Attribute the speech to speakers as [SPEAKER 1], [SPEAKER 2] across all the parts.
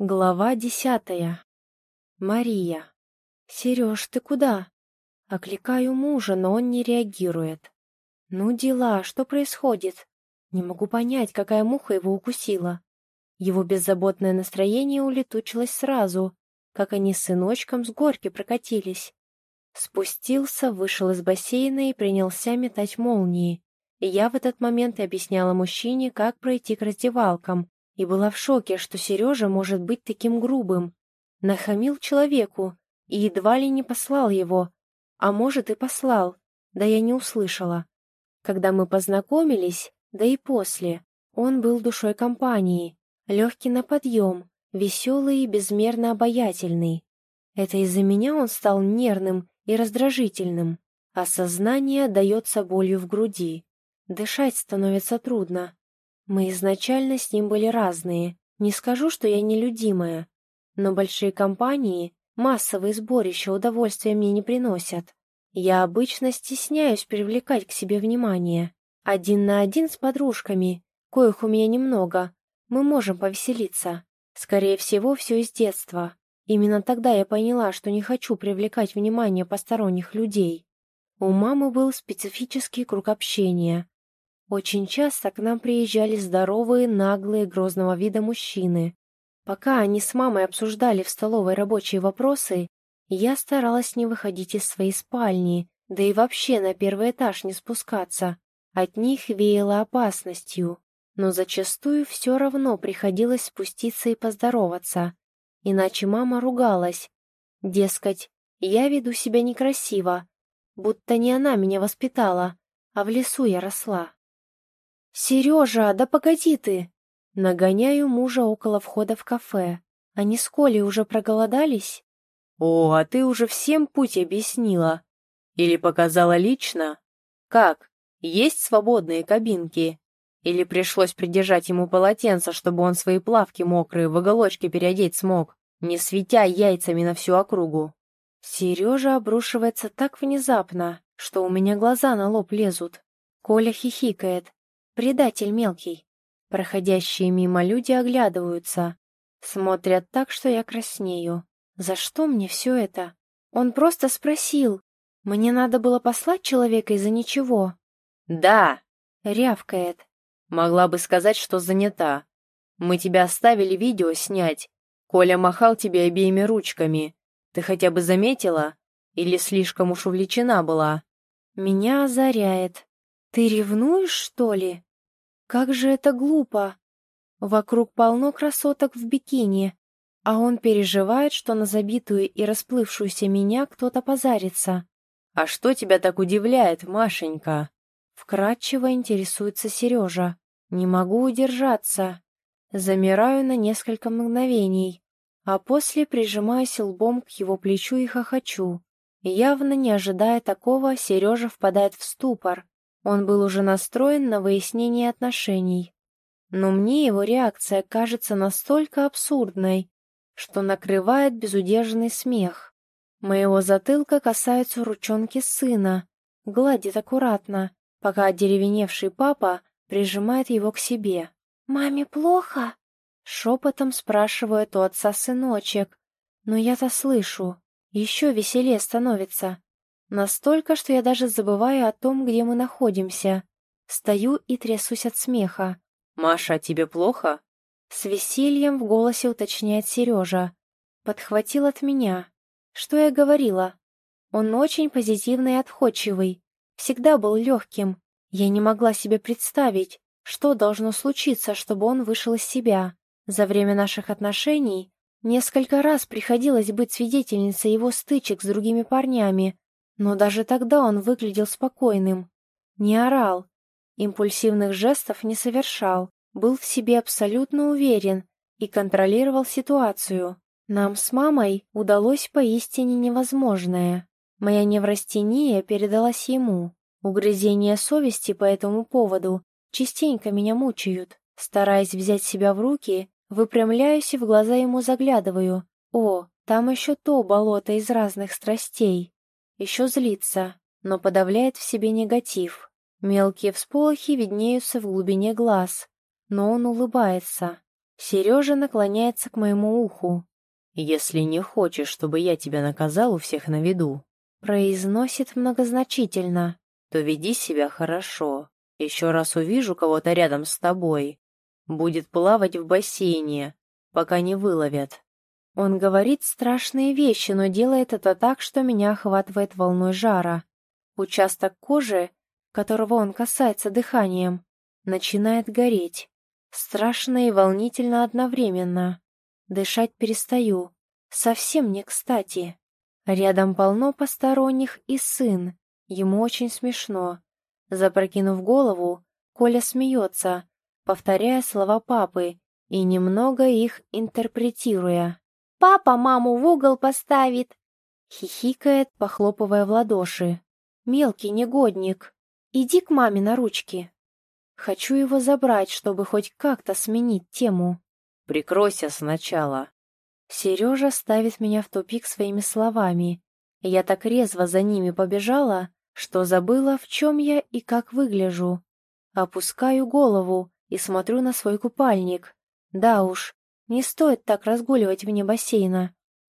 [SPEAKER 1] Глава десятая. Мария. «Сереж, ты куда?» Окликаю мужа, но он не реагирует. «Ну дела, что происходит?» Не могу понять, какая муха его укусила. Его беззаботное настроение улетучилось сразу, как они с сыночком с горки прокатились. Спустился, вышел из бассейна и принялся метать молнии. И я в этот момент объясняла мужчине, как пройти к раздевалкам, и была в шоке, что Сережа может быть таким грубым. Нахамил человеку и едва ли не послал его. А может и послал, да я не услышала. Когда мы познакомились, да и после, он был душой компании, легкий на подъем, веселый и безмерно обаятельный. Это из-за меня он стал нервным и раздражительным, а сознание дается болью в груди. Дышать становится трудно. Мы изначально с ним были разные. Не скажу, что я нелюдимая. Но большие компании, массовые сборища удовольствия мне не приносят. Я обычно стесняюсь привлекать к себе внимание. Один на один с подружками, коих у меня немного, мы можем повеселиться. Скорее всего, все из детства. Именно тогда я поняла, что не хочу привлекать внимание посторонних людей. У мамы был специфический круг общения, очень часто к нам приезжали здоровые, наглые, грозного вида мужчины. Пока они с мамой обсуждали в столовой рабочие вопросы, я старалась не выходить из своей спальни, да и вообще на первый этаж не спускаться. От них веяло опасностью, но зачастую все равно приходилось спуститься и поздороваться. Иначе мама ругалась. Дескать, я веду себя некрасиво, будто не она меня воспитала, а в лесу я росла. «Сережа, да погоди ты!» Нагоняю мужа около входа в кафе. Они с Колей уже проголодались?
[SPEAKER 2] «О, а ты уже всем путь объяснила. Или показала лично? Как, есть свободные кабинки? Или пришлось придержать ему полотенце, чтобы он свои плавки мокрые в уголочке переодеть смог, не светя яйцами на всю округу?»
[SPEAKER 1] Сережа обрушивается так внезапно, что у меня глаза на лоб лезут. Коля хихикает, Предатель мелкий. Проходящие мимо люди оглядываются. Смотрят так, что я краснею. За что мне все это? Он просто спросил. Мне надо было послать человека из-за ничего.
[SPEAKER 2] «Да!»
[SPEAKER 1] — рявкает.
[SPEAKER 2] «Могла бы сказать, что занята. Мы тебя оставили видео снять. Коля махал тебе обеими ручками. Ты хотя бы заметила? Или слишком уж увлечена была?»
[SPEAKER 1] Меня озаряет. «Ты ревнуешь, что ли?» Как же это глупо! Вокруг полно красоток в бикини, а он переживает, что на забитую и расплывшуюся меня кто-то позарится.
[SPEAKER 2] «А что тебя так удивляет, Машенька?»
[SPEAKER 1] Вкратчиво интересуется Сережа. Не могу удержаться. Замираю на несколько мгновений, а после прижимаюсь лбом к его плечу и хохочу. Явно не ожидая такого, Сережа впадает в ступор, он был уже настроен на выяснение отношений. Но мне его реакция кажется настолько абсурдной, что накрывает безудержный смех. Моего затылка касаются ручонки сына, гладит аккуратно, пока одеревеневший папа прижимает его к себе. «Маме плохо?» — шепотом спрашивает у отца сыночек. Но я-то слышу, еще веселее становится. Настолько, что я даже забываю о том, где мы находимся. Стою и трясусь от смеха.
[SPEAKER 2] «Маша, тебе плохо?»
[SPEAKER 1] С весельем в голосе уточняет Сережа. Подхватил от меня. Что я говорила? Он очень позитивный и отходчивый. Всегда был легким. Я не могла себе представить, что должно случиться, чтобы он вышел из себя. За время наших отношений несколько раз приходилось быть свидетельницей его стычек с другими парнями, но даже тогда он выглядел спокойным, не орал, импульсивных жестов не совершал, был в себе абсолютно уверен и контролировал ситуацию. Нам с мамой удалось поистине невозможное. Моя неврастения передалась ему. Угрызения совести по этому поводу частенько меня мучают. Стараясь взять себя в руки, выпрямляюсь и в глаза ему заглядываю. О, там еще то болото из разных страстей. Еще злится, но подавляет в себе негатив. Мелкие всполохи виднеются в глубине глаз, но он улыбается. Сережа наклоняется к моему уху.
[SPEAKER 2] «Если не хочешь, чтобы я тебя наказал у всех на виду»,
[SPEAKER 1] произносит многозначительно,
[SPEAKER 2] то веди себя хорошо. Еще раз увижу кого-то рядом с тобой. Будет плавать в бассейне, пока не выловят.
[SPEAKER 1] Он говорит страшные вещи, но делает это так, что меня охватывает волной жара. Участок кожи, которого он касается дыханием, начинает гореть. Страшно и волнительно одновременно. Дышать перестаю. Совсем не кстати. Рядом полно посторонних и сын. Ему очень смешно. Запрокинув голову, Коля смеется, повторяя слова папы и немного их интерпретируя. «Папа маму в угол поставит!» Хихикает, похлопывая в ладоши. «Мелкий негодник! Иди к маме на ручки!» Хочу его забрать, чтобы хоть как-то сменить тему.
[SPEAKER 2] «Прикройся сначала!»
[SPEAKER 1] Сережа ставит меня в тупик своими словами. Я так резво за ними побежала, что забыла, в чем я и как выгляжу. Опускаю голову и смотрю на свой купальник. Да уж, не стоит так разгуливать вне бассейна.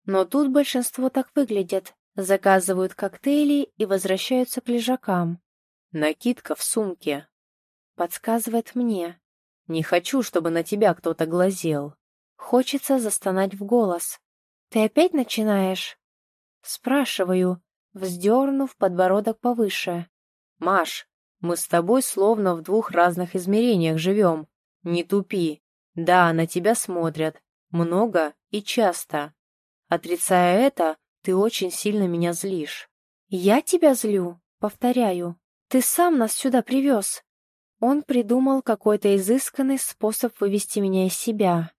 [SPEAKER 1] Но тут большинство так выглядят, заказывают коктейли и возвращаются к лежакам.
[SPEAKER 2] «Накидка в сумке», —
[SPEAKER 1] подсказывает мне.
[SPEAKER 2] «Не хочу, чтобы на тебя кто-то глазел».
[SPEAKER 1] Хочется застонать в голос. «Ты опять начинаешь?» Спрашиваю, вздернув подбородок повыше.
[SPEAKER 2] «Маш, мы с тобой словно в двух разных измерениях живем. Не тупи. Да, на тебя смотрят. Много и часто. Отрицая это, ты очень сильно меня злишь».
[SPEAKER 1] «Я тебя злю?» Повторяю. «Ты сам нас сюда привез». Он придумал какой-то изысканный способ вывести меня из себя.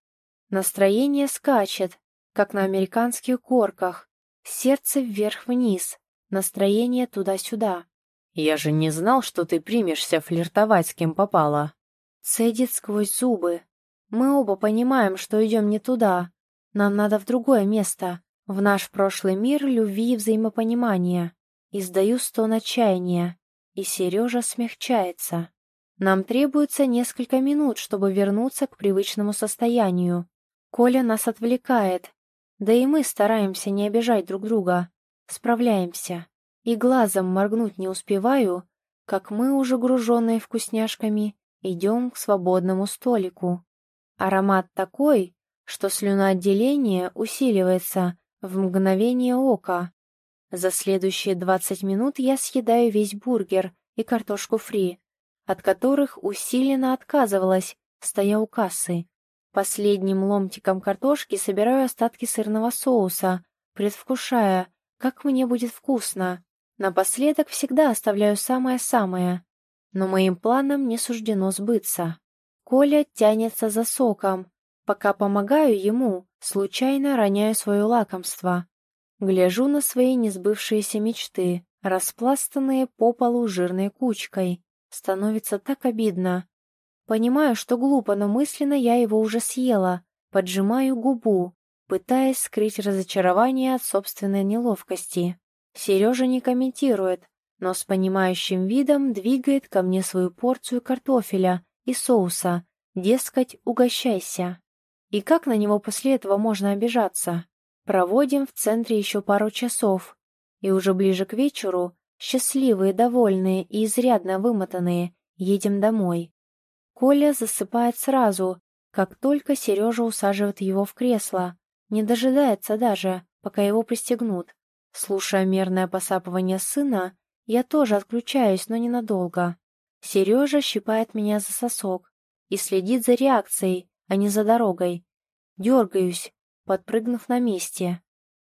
[SPEAKER 1] Настроение скачет, как на американских горках. Сердце вверх-вниз, настроение туда-сюда.
[SPEAKER 2] «Я же не знал, что ты примешься флиртовать с кем попало».
[SPEAKER 1] Цедит сквозь зубы. Мы оба понимаем, что идем не туда. Нам надо в другое место, в наш прошлый мир любви и взаимопонимания. Издаю стон отчаяния, и Сережа смягчается. Нам требуется несколько минут, чтобы вернуться к привычному состоянию. Коля нас отвлекает, да и мы стараемся не обижать друг друга. Справляемся. И глазом моргнуть не успеваю, как мы, уже груженные вкусняшками, идем к свободному столику. Аромат такой, что слюноотделение усиливается в мгновение ока. За следующие 20 минут я съедаю весь бургер и картошку фри, от которых усиленно отказывалась, стоя у кассы. Последним ломтиком картошки собираю остатки сырного соуса, предвкушая, как мне будет вкусно. Напоследок всегда оставляю самое-самое. Но моим планам не суждено сбыться. Коля тянется за соком. Пока помогаю ему, случайно роняю свое лакомство. Гляжу на свои несбывшиеся мечты, распластанные по полу жирной кучкой. Становится так обидно. Понимаю, что глупо, но мысленно я его уже съела, поджимаю губу, пытаясь скрыть разочарование от собственной неловкости. Сережа не комментирует, но с понимающим видом двигает ко мне свою порцию картофеля и соуса, дескать, угощайся. И как на него после этого можно обижаться? Проводим в центре еще пару часов, и уже ближе к вечеру, счастливые, довольные и изрядно вымотанные, едем домой. Коля засыпает сразу, как только Сережа усаживает его в кресло, не дожидается даже, пока его пристегнут. Слушая мерное посапывание сына, я тоже отключаюсь, но ненадолго. Сережа щипает меня за сосок и следит за реакцией, а не за дорогой. Дергаюсь, подпрыгнув на месте.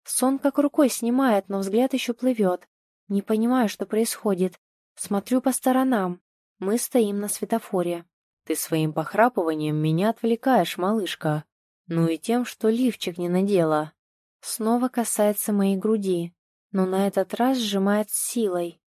[SPEAKER 1] Сон как рукой снимает, но взгляд еще плывет. Не понимаю, что происходит. Смотрю по сторонам. Мы стоим на светофоре.
[SPEAKER 2] Ты своим похрапыванием меня отвлекаешь, малышка. Ну и тем, что лифчик не надела.
[SPEAKER 1] Снова касается моей груди, но на этот раз сжимает с силой.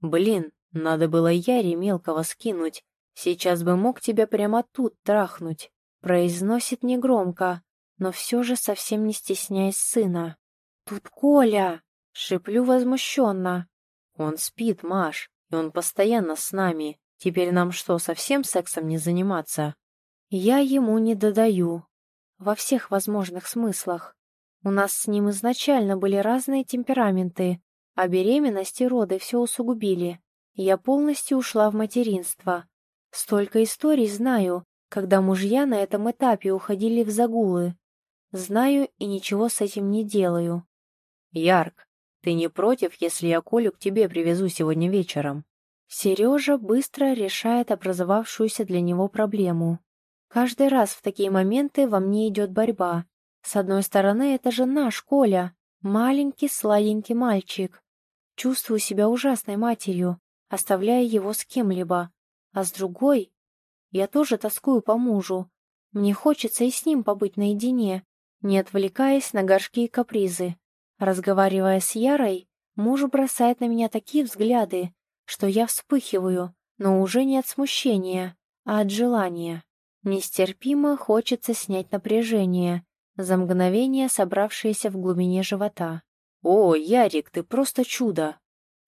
[SPEAKER 2] Блин, надо было Яре мелкого скинуть. Сейчас бы мог тебя прямо тут трахнуть.
[SPEAKER 1] Произносит негромко, но все же совсем не стесняясь сына. «Тут Коля!» — шиплю возмущенно.
[SPEAKER 2] «Он спит, Маш, и он постоянно с нами. Теперь нам что, совсем сексом не заниматься?
[SPEAKER 1] Я ему не додаю. Во всех возможных смыслах. У нас с ним изначально были разные темпераменты, а беременность и роды все усугубили. Я полностью ушла в материнство. Столько историй знаю, когда мужья на этом этапе уходили в загулы. Знаю и ничего с этим не делаю.
[SPEAKER 2] Ярк, ты не против, если я Колю к тебе привезу сегодня вечером?
[SPEAKER 1] Сережа быстро решает образовавшуюся для него проблему. Каждый раз в такие моменты во мне идет борьба. С одной стороны, это же наш Коля, маленький сладенький мальчик. Чувствую себя ужасной матерью, оставляя его с кем-либо. А с другой, я тоже тоскую по мужу. Мне хочется и с ним побыть наедине, не отвлекаясь на горшки и капризы. Разговаривая с Ярой, муж бросает на меня такие взгляды, что я вспыхиваю, но уже не от смущения, а от желания. Нестерпимо хочется снять напряжение, за мгновение собравшееся в глубине живота.
[SPEAKER 2] «О, Ярик, ты просто чудо!»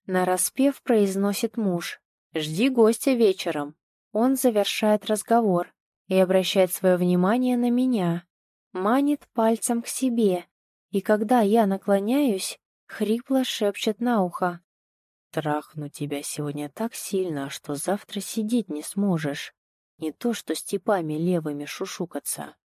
[SPEAKER 1] Нараспев произносит муж.
[SPEAKER 2] «Жди гостя вечером».
[SPEAKER 1] Он завершает разговор и обращает свое внимание на меня. Манит пальцем к себе, и когда я наклоняюсь, хрипло шепчет на ухо.
[SPEAKER 2] Трахну тебя сегодня так сильно, что завтра сидеть не сможешь. Не то что с типами левыми шушукаться.